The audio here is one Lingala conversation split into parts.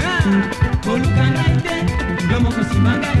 Ah, koluka ngai te yo moko nsima ngai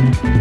Thank you.